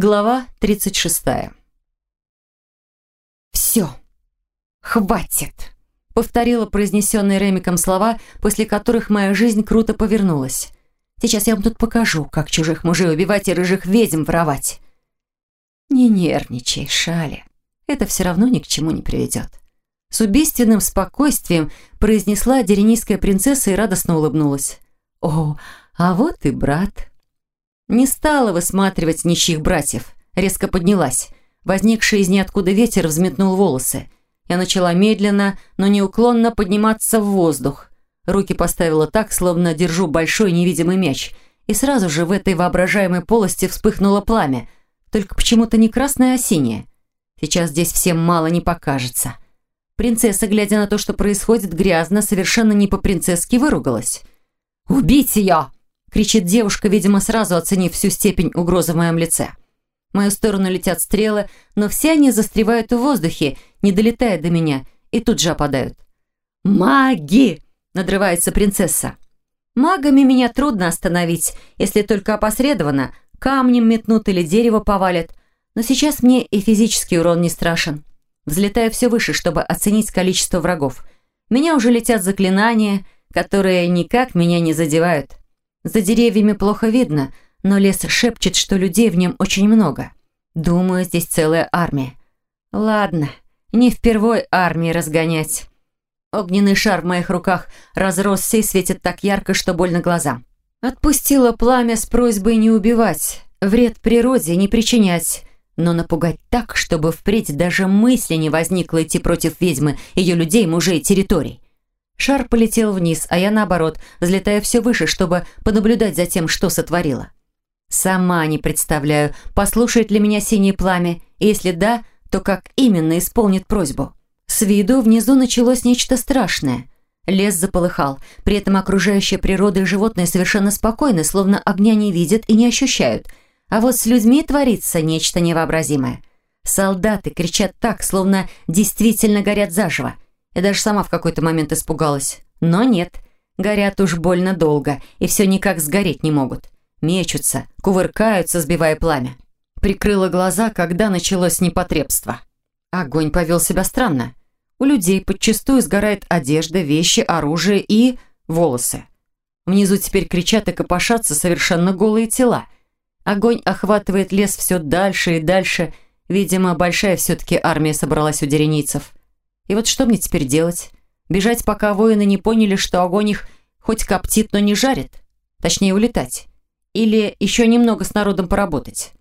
Глава 36. «Все, хватит!» — повторила произнесенные Ремиком слова, после которых моя жизнь круто повернулась. «Сейчас я вам тут покажу, как чужих мужей убивать и рыжих ведьм воровать». «Не нервничай, Шали. Это все равно ни к чему не приведет». С убийственным спокойствием произнесла деренийская принцесса и радостно улыбнулась. «О, а вот и брат!» Не стала высматривать ничьих братьев. Резко поднялась. Возникший из ниоткуда ветер взметнул волосы. Я начала медленно, но неуклонно подниматься в воздух. Руки поставила так, словно держу большой невидимый мяч. И сразу же в этой воображаемой полости вспыхнуло пламя. Только почему-то не красное, а синее. Сейчас здесь всем мало не покажется. Принцесса, глядя на то, что происходит, грязно, совершенно не по-принцесски выругалась. «Убить ее!» Кричит девушка, видимо, сразу оценив всю степень угрозы в моем лице. В мою сторону летят стрелы, но все они застревают в воздухе, не долетая до меня, и тут же опадают. «Маги!» – надрывается принцесса. «Магами меня трудно остановить, если только опосредованно, камнем метнут или дерево повалят, но сейчас мне и физический урон не страшен. Взлетаю все выше, чтобы оценить количество врагов. Меня уже летят заклинания, которые никак меня не задевают. За деревьями плохо видно, но лес шепчет, что людей в нем очень много. Думаю, здесь целая армия. Ладно, не впервой армии разгонять. Огненный шар в моих руках разросся и светит так ярко, что больно глазам. Отпустила пламя с просьбой не убивать, вред природе не причинять, но напугать так, чтобы впредь даже мысли не возникло идти против ведьмы, ее людей, мужей, территорий. Шар полетел вниз, а я, наоборот, взлетая все выше, чтобы понаблюдать за тем, что сотворила. Сама не представляю, послушает ли меня синее пламя, и если да, то как именно исполнит просьбу. С виду внизу началось нечто страшное. Лес заполыхал, при этом окружающая природа и животные совершенно спокойны, словно огня не видят и не ощущают. А вот с людьми творится нечто невообразимое. Солдаты кричат так, словно действительно горят заживо. Я даже сама в какой-то момент испугалась. Но нет, горят уж больно долго, и все никак сгореть не могут. Мечутся, кувыркаются, сбивая пламя. Прикрыла глаза, когда началось непотребство. Огонь повел себя странно. У людей подчастую сгорает одежда, вещи, оружие и волосы. Внизу теперь кричат и копошатся совершенно голые тела. Огонь охватывает лес все дальше и дальше. Видимо, большая все-таки армия собралась у деренийцев. И вот что мне теперь делать? Бежать, пока воины не поняли, что огонь их хоть коптит, но не жарит? Точнее, улетать? Или еще немного с народом поработать?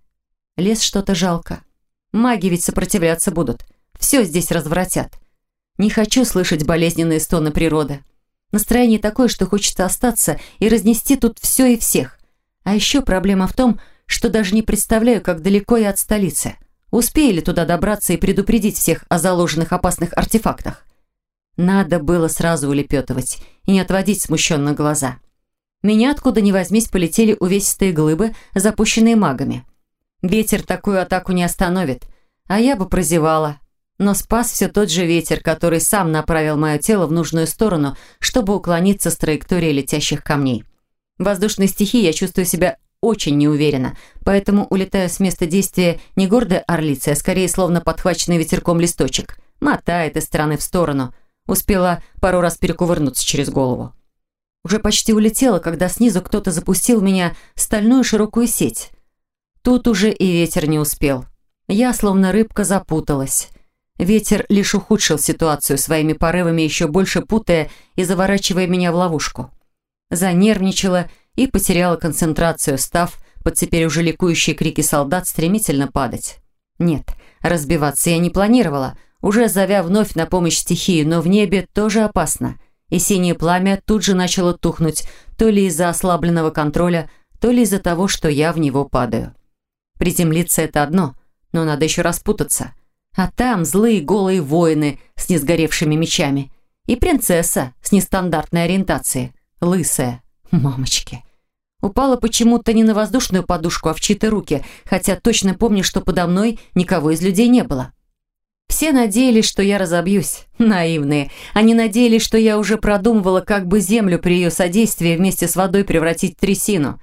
Лес что-то жалко. Маги ведь сопротивляться будут. Все здесь развратят. Не хочу слышать болезненные стоны природы. Настроение такое, что хочется остаться и разнести тут все и всех. А еще проблема в том, что даже не представляю, как далеко я от столицы. Успею туда добраться и предупредить всех о заложенных опасных артефактах? Надо было сразу улепетывать и не отводить смущенно глаза. Меня откуда ни возьмись полетели увесистые глыбы, запущенные магами. Ветер такую атаку не остановит, а я бы прозевала. Но спас все тот же ветер, который сам направил мое тело в нужную сторону, чтобы уклониться с траектории летящих камней. В воздушной стихии я чувствую себя очень неуверенно, поэтому улетаю с места действия не гордая орлица, а скорее словно подхваченный ветерком листочек. Мотает из стороны в сторону. Успела пару раз перекувырнуться через голову. Уже почти улетела, когда снизу кто-то запустил в меня стальную широкую сеть. Тут уже и ветер не успел. Я, словно рыбка, запуталась. Ветер лишь ухудшил ситуацию своими порывами, еще больше путая и заворачивая меня в ловушку. Занервничала и потеряла концентрацию, став под теперь уже ликующие крики солдат стремительно падать. Нет, разбиваться я не планировала, уже зовя вновь на помощь стихии, но в небе тоже опасно. И синее пламя тут же начало тухнуть, то ли из-за ослабленного контроля, то ли из-за того, что я в него падаю. Приземлиться это одно, но надо еще распутаться. А там злые голые воины с несгоревшими мечами. И принцесса с нестандартной ориентацией, лысая. Мамочки. Упала почему-то не на воздушную подушку, а в чьи-то руки, хотя точно помню, что подо мной никого из людей не было. Все надеялись, что я разобьюсь. Наивные. Они надеялись, что я уже продумывала, как бы землю при ее содействии вместе с водой превратить в трясину.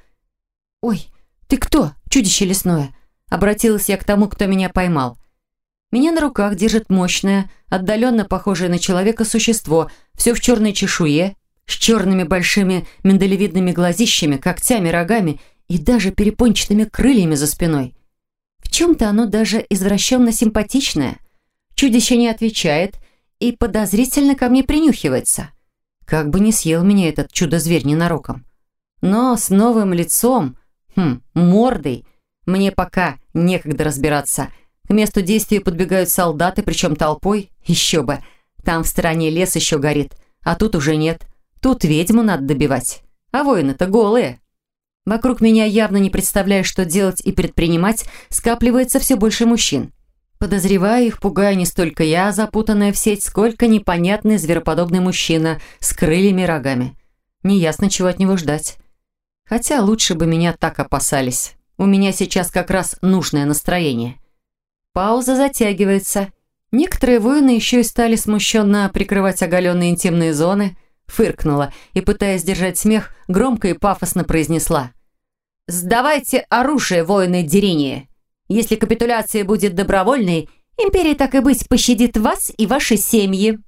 «Ой, ты кто, чудище лесное?» Обратилась я к тому, кто меня поймал. Меня на руках держит мощное, отдаленно похожее на человека существо, все в черной чешуе, с черными большими миндалевидными глазищами, когтями, рогами и даже перепончатыми крыльями за спиной. В чем-то оно даже извращенно симпатичное. Чудище не отвечает и подозрительно ко мне принюхивается. Как бы не съел меня этот чудо-зверь ненароком. Но с новым лицом, хм, мордой, мне пока некогда разбираться. К месту действия подбегают солдаты, причем толпой. Еще бы. Там в стороне лес еще горит, а тут уже нет. Тут ведьму надо добивать. А воины-то голые. Вокруг меня, явно не представляя, что делать и предпринимать, скапливается все больше мужчин. Подозреваю их, пугая не столько я, запутанная в сеть, сколько непонятный звероподобный мужчина с крыльями и рогами. Неясно, чего от него ждать. Хотя лучше бы меня так опасались. У меня сейчас как раз нужное настроение. Пауза затягивается. Некоторые воины еще и стали смущенно прикрывать оголенные интимные зоны. Фыркнула и, пытаясь держать смех, громко и пафосно произнесла. «Сдавайте оружие, воины Деринии. Если капитуляция будет добровольной, империя так и быть пощадит вас и ваши семьи».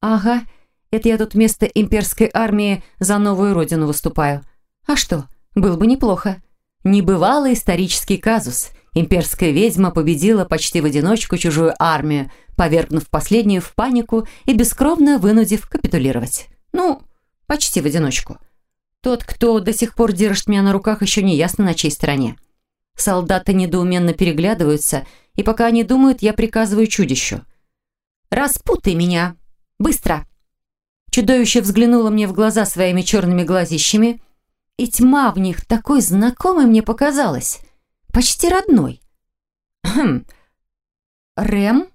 «Ага, это я тут вместо имперской армии за новую родину выступаю. А что, было бы неплохо. Небывалый исторический казус. Имперская ведьма победила почти в одиночку чужую армию, повергнув последнюю в панику и бескровно вынудив капитулировать. Ну, почти в одиночку. Тот, кто до сих пор держит меня на руках, еще не ясно на чьей стороне. Солдаты недоуменно переглядываются, и пока они думают, я приказываю чудищу. «Распутай меня! Быстро!» Чудовище взглянуло мне в глаза своими черными глазищами, и тьма в них такой знакомой мне показалась. Почти родной. «Хм... Рэм?»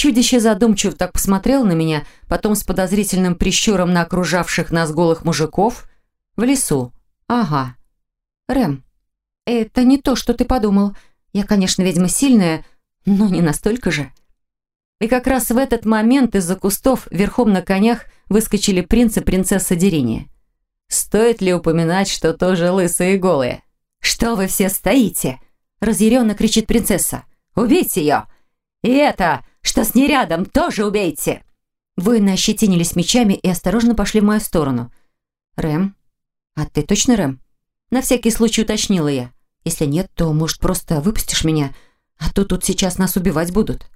Чудище задумчиво так посмотрел на меня, потом с подозрительным прищуром на окружавших нас голых мужиков. В лесу. Ага. Рэм, это не то, что ты подумал. Я, конечно, ведьма сильная, но не настолько же. И как раз в этот момент из-за кустов верхом на конях выскочили принц и принцесса Дерения. Стоит ли упоминать, что тоже лысые и голые? «Что вы все стоите?» – разъяренно кричит принцесса. «Убейте ее! И это, что с ней рядом, тоже убейте!» Воины ощетинились мечами и осторожно пошли в мою сторону. «Рэм? А ты точно Рэм?» На всякий случай уточнила я. «Если нет, то, может, просто выпустишь меня, а то тут сейчас нас убивать будут».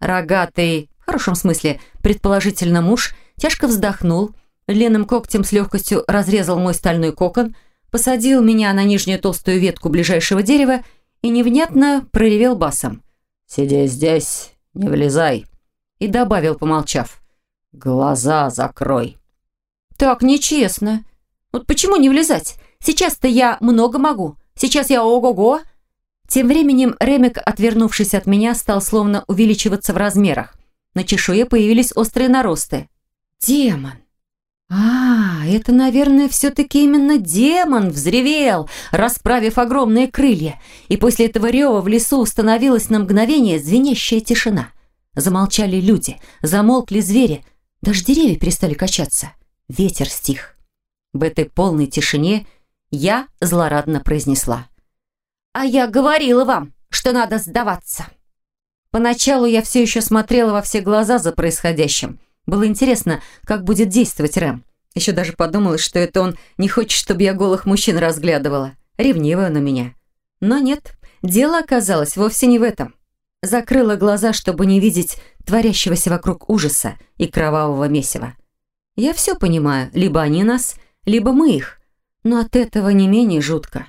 Рогатый, в хорошем смысле, предположительно муж, тяжко вздохнул, длинным когтем с легкостью разрезал мой стальной кокон, посадил меня на нижнюю толстую ветку ближайшего дерева и невнятно проревел басом. «Сиди здесь, не влезай», и добавил, помолчав. «Глаза закрой». «Так нечестно. Вот почему не влезать? Сейчас-то я много могу. Сейчас я ого-го». Тем временем Ремик, отвернувшись от меня, стал словно увеличиваться в размерах. На чешуе появились острые наросты. «Демон! А, это, наверное, все-таки именно демон взревел, расправив огромные крылья. И после этого рева в лесу установилась на мгновение звенящая тишина. Замолчали люди, замолкли звери, даже деревья перестали качаться. Ветер стих. В этой полной тишине я злорадно произнесла. «А я говорила вам, что надо сдаваться!» Поначалу я все еще смотрела во все глаза за происходящим. Было интересно, как будет действовать Рэм. Еще даже подумалось, что это он не хочет, чтобы я голых мужчин разглядывала. Ревнивая на меня. Но нет, дело оказалось вовсе не в этом. Закрыла глаза, чтобы не видеть творящегося вокруг ужаса и кровавого месива. Я все понимаю, либо они нас, либо мы их. Но от этого не менее жутко.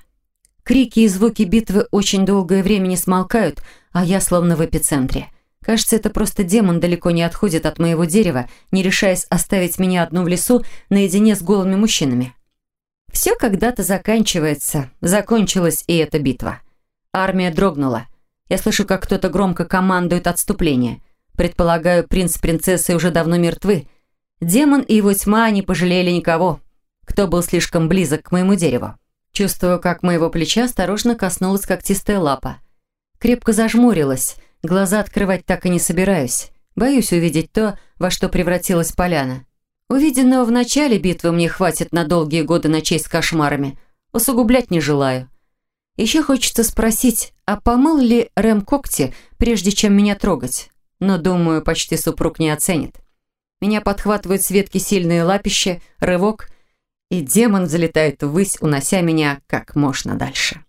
Крики и звуки битвы очень долгое время не смолкают, а я словно в эпицентре. Кажется, это просто демон далеко не отходит от моего дерева, не решаясь оставить меня одну в лесу наедине с голыми мужчинами. Все когда-то заканчивается. Закончилась и эта битва. Армия дрогнула. Я слышу, как кто-то громко командует отступление. Предполагаю, принц с принцессой уже давно мертвы. Демон и его тьма не пожалели никого кто был слишком близок к моему дереву. Чувствую, как моего плеча осторожно коснулась когтистая лапа. Крепко зажмурилась, глаза открывать так и не собираюсь. Боюсь увидеть то, во что превратилась поляна. Увиденного в начале битвы мне хватит на долгие годы ночей с кошмарами. Усугублять не желаю. Еще хочется спросить, а помыл ли Рэм когти, прежде чем меня трогать? Но, думаю, почти супруг не оценит. Меня подхватывают с ветки сильные лапища, рывок, и демон залетает ввысь, унося меня как можно дальше.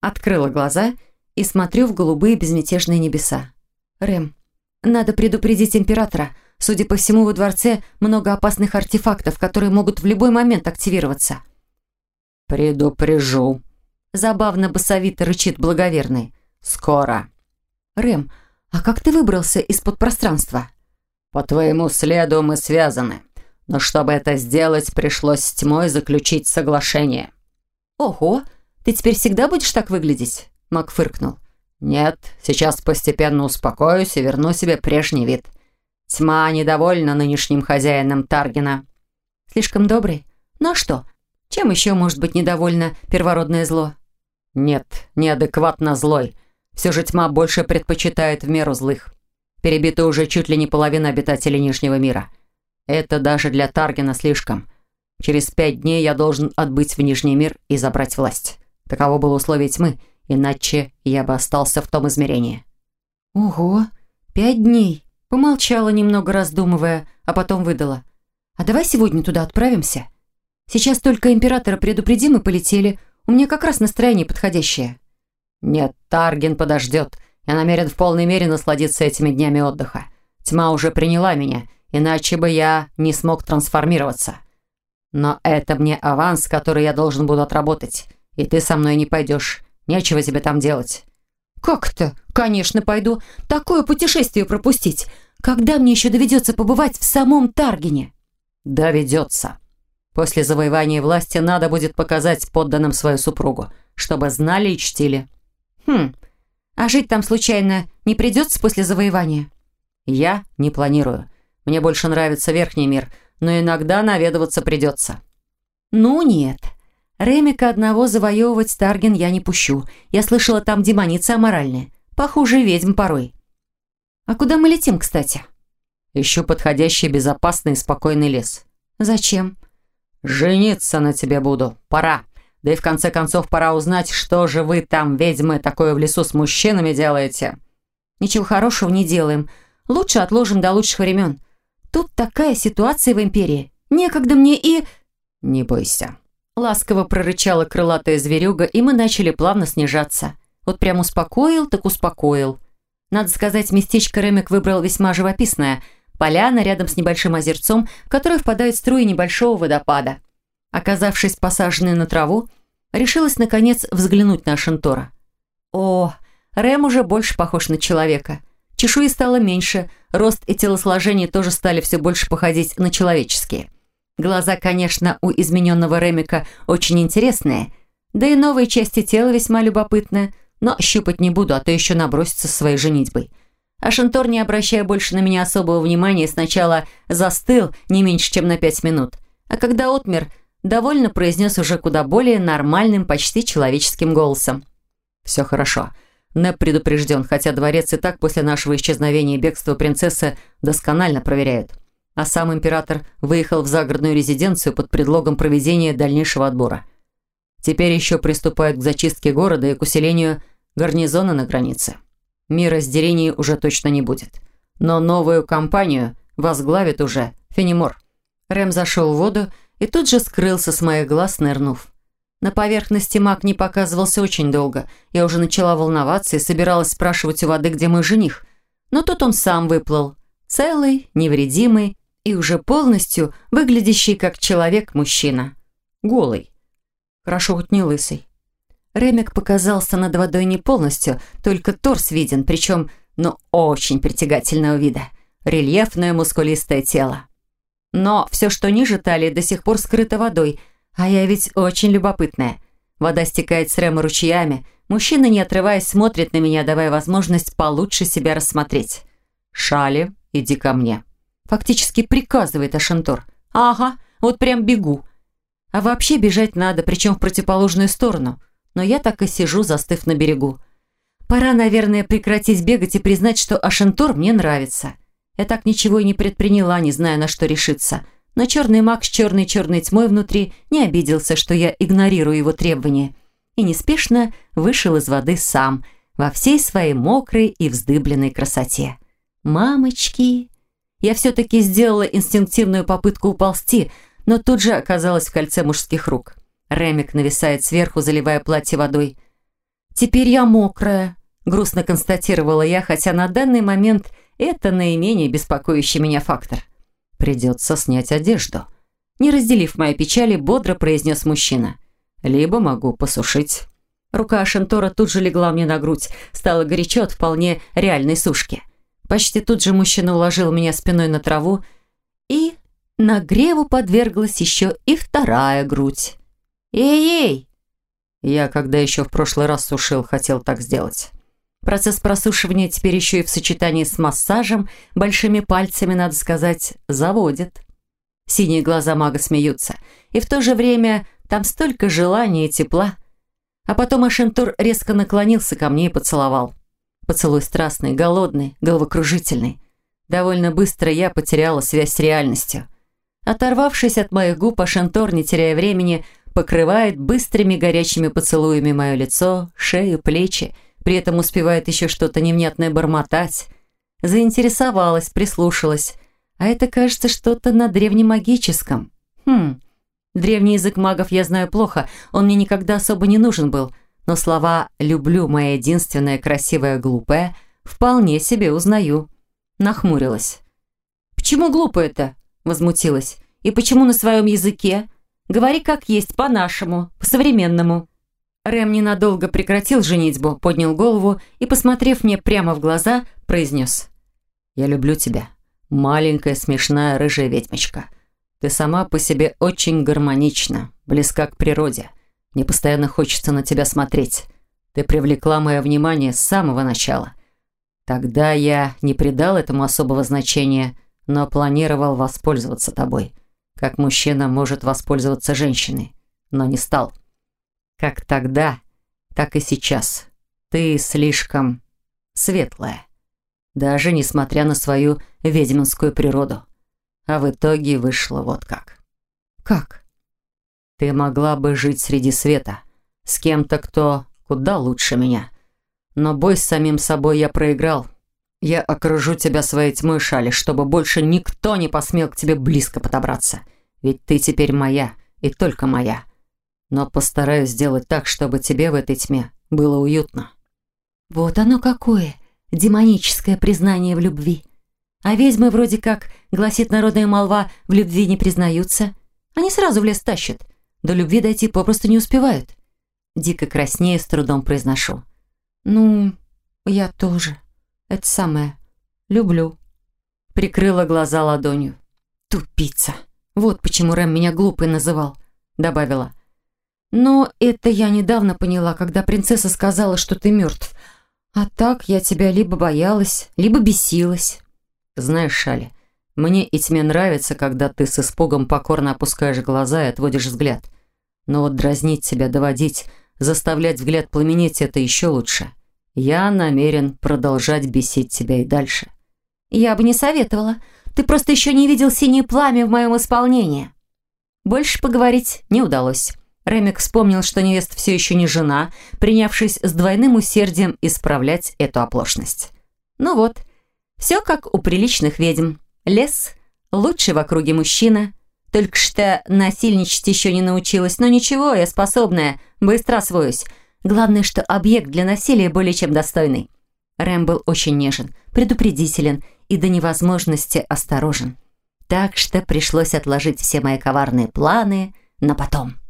Открыла глаза и смотрю в голубые безмятежные небеса. Рэм, надо предупредить императора. Судя по всему, во дворце много опасных артефактов, которые могут в любой момент активироваться. «Предупрежу», — забавно басовито рычит благоверный. «Скоро». «Рэм, а как ты выбрался из-под пространства?» «По твоему следу мы связаны. Но чтобы это сделать, пришлось с тьмой заключить соглашение». «Ого, ты теперь всегда будешь так выглядеть?» Мак фыркнул. «Нет, сейчас постепенно успокоюсь и верну себе прежний вид. Тьма недовольна нынешним хозяином Таргина». «Слишком добрый? Ну а что? Чем еще может быть недовольно первородное зло?» «Нет, неадекватно злой. Все же тьма больше предпочитает в меру злых. Перебита уже чуть ли не половина обитателей Нижнего мира. Это даже для Таргина слишком. Через пять дней я должен отбыть в Нижний мир и забрать власть. Таково было условие тьмы, иначе я бы остался в том измерении». «Ого, пять дней!» Помолчала немного, раздумывая, а потом выдала. «А давай сегодня туда отправимся? Сейчас только императора предупредим и полетели. У меня как раз настроение подходящее». «Нет, Тарген подождет. Я намерен в полной мере насладиться этими днями отдыха. Тьма уже приняла меня, иначе бы я не смог трансформироваться. Но это мне аванс, который я должен буду отработать. И ты со мной не пойдешь. Нечего тебе там делать». «Как это? Конечно, пойду. Такое путешествие пропустить. Когда мне еще доведется побывать в самом Таргине?» «Доведется. После завоевания власти надо будет показать подданным свою супругу, чтобы знали и чтили». «Хм, а жить там случайно не придется после завоевания?» «Я не планирую. Мне больше нравится верхний мир, но иногда наведываться придется». «Ну нет. Ремика одного завоевывать Тарген я не пущу. Я слышала, там демоницы аморальные. Похуже ведьм порой». «А куда мы летим, кстати?» «Ищу подходящий, безопасный и спокойный лес». «Зачем?» «Жениться на тебе буду. Пора». Да и в конце концов пора узнать, что же вы там, ведьмы, такое в лесу с мужчинами делаете. Ничего хорошего не делаем. Лучше отложим до лучших времен. Тут такая ситуация в Империи. Некогда мне и... Не бойся. Ласково прорычала крылатая зверюга, и мы начали плавно снижаться. Вот прям успокоил, так успокоил. Надо сказать, местечко Ремик выбрал весьма живописное. Поляна рядом с небольшим озерцом, в которое впадают струи небольшого водопада. Оказавшись посаженной на траву, решилась, наконец, взглянуть на Шантора. О, Рэм уже больше похож на человека. Чешуи стало меньше, рост и телосложение тоже стали все больше походить на человеческие. Глаза, конечно, у измененного Ремика очень интересные, да и новые части тела весьма любопытные, но щупать не буду, а то еще набросится своей женитьбой. А Шантор, не обращая больше на меня особого внимания, сначала застыл не меньше, чем на пять минут, а когда отмер – довольно произнес уже куда более нормальным, почти человеческим голосом. «Все хорошо. Нэп предупрежден, хотя дворец и так после нашего исчезновения и бегства принцессы досконально проверяют. А сам император выехал в загородную резиденцию под предлогом проведения дальнейшего отбора. Теперь еще приступают к зачистке города и к усилению гарнизона на границе. Мира с Дерений уже точно не будет. Но новую кампанию возглавит уже Фенимор». Рэм зашел в воду и тут же скрылся с моих глаз, нырнув. На поверхности маг не показывался очень долго. Я уже начала волноваться и собиралась спрашивать у воды, где мой жених. Но тут он сам выплыл. Целый, невредимый и уже полностью выглядящий как человек-мужчина. Голый. Хорошо хоть не лысый. Ремик показался над водой не полностью, только торс виден, причем, ну, очень притягательного вида. Рельефное мускулистое тело. Но все, что ниже талии, до сих пор скрыто водой, а я ведь очень любопытная. Вода стекает с Рэма ручьями. Мужчина, не отрываясь, смотрит на меня, давая возможность получше себя рассмотреть. «Шали, иди ко мне». Фактически приказывает Ашантор. «Ага, вот прям бегу». А вообще бежать надо, причем в противоположную сторону. Но я так и сижу, застыв на берегу. Пора, наверное, прекратить бегать и признать, что Ашантор мне нравится. Я так ничего и не предприняла, не зная, на что решиться. Но черный маг с черной-черной тьмой внутри не обиделся, что я игнорирую его требования. И неспешно вышел из воды сам, во всей своей мокрой и вздыбленной красоте. «Мамочки!» Я все-таки сделала инстинктивную попытку уползти, но тут же оказалась в кольце мужских рук. Ремик нависает сверху, заливая платье водой. «Теперь я мокрая», — грустно констатировала я, хотя на данный момент это наименее беспокоящий меня фактор. «Придется снять одежду», — не разделив моей печали, бодро произнес мужчина. «Либо могу посушить». Рука Шентора тут же легла мне на грудь, стало горячо от вполне реальной сушки. Почти тут же мужчина уложил меня спиной на траву, и нагреву подверглась еще и вторая грудь. «Эй-эй!» Я, когда еще в прошлый раз сушил, хотел так сделать. Процесс просушивания теперь еще и в сочетании с массажем, большими пальцами, надо сказать, заводит. Синие глаза мага смеются, и в то же время там столько желания и тепла. А потом Ашентур резко наклонился ко мне и поцеловал. Поцелуй страстный, голодный, головокружительный. Довольно быстро я потеряла связь с реальностью. Оторвавшись от моих губ, Ашентор, не теряя времени, покрывает быстрыми горячими поцелуями мое лицо, шею, плечи, при этом успевает еще что-то невнятное бормотать. Заинтересовалась, прислушалась. А это, кажется, что-то на древнемагическом. Хм, древний язык магов я знаю плохо, он мне никогда особо не нужен был, но слова «люблю моя единственная красивая глупая» вполне себе узнаю. Нахмурилась. «Почему глупо это?» – возмутилась. «И почему на своем языке?» Говори как есть, по-нашему, по-современному». Рэм ненадолго прекратил женитьбу, поднял голову и, посмотрев мне прямо в глаза, произнес. «Я люблю тебя, маленькая смешная рыжая ведьмочка. Ты сама по себе очень гармонична, близка к природе. Мне постоянно хочется на тебя смотреть. Ты привлекла мое внимание с самого начала. Тогда я не придал этому особого значения, но планировал воспользоваться тобой как мужчина может воспользоваться женщиной, но не стал. Как тогда, так и сейчас. Ты слишком светлая, даже несмотря на свою ведьминскую природу. А в итоге вышло вот как. Как? Ты могла бы жить среди света, с кем-то, кто куда лучше меня. Но бой с самим собой я проиграл. Я окружу тебя своей тьмой шали, чтобы больше никто не посмел к тебе близко подобраться. Ведь ты теперь моя, и только моя. Но постараюсь сделать так, чтобы тебе в этой тьме было уютно». Вот оно какое, демоническое признание в любви. А ведьмы вроде как, гласит народная молва, в любви не признаются. Они сразу в лес тащат. До любви дойти попросту не успевают. Дико краснее с трудом произношу. «Ну, я тоже. Это самое. Люблю». Прикрыла глаза ладонью. «Тупица». Вот почему Рэм меня глупой называл», — добавила. «Но это я недавно поняла, когда принцесса сказала, что ты мертв. А так я тебя либо боялась, либо бесилась». «Знаешь, Шали, мне и тебе нравится, когда ты с испугом покорно опускаешь глаза и отводишь взгляд. Но вот дразнить тебя, доводить, заставлять взгляд пламенеть – это еще лучше. Я намерен продолжать бесить тебя и дальше». «Я бы не советовала. Ты просто еще не видел синее пламя в моем исполнении». Больше поговорить не удалось. Ремик вспомнил, что невеста все еще не жена, принявшись с двойным усердием исправлять эту оплошность. Ну вот, все как у приличных ведьм. Лес, лучший в округе мужчина. Только что насильничать еще не научилась, но ничего, я способная, быстро освоюсь. Главное, что объект для насилия более чем достойный. Рэм был очень нежен, предупредителен и до невозможности осторожен. Так что пришлось отложить все мои коварные планы на потом.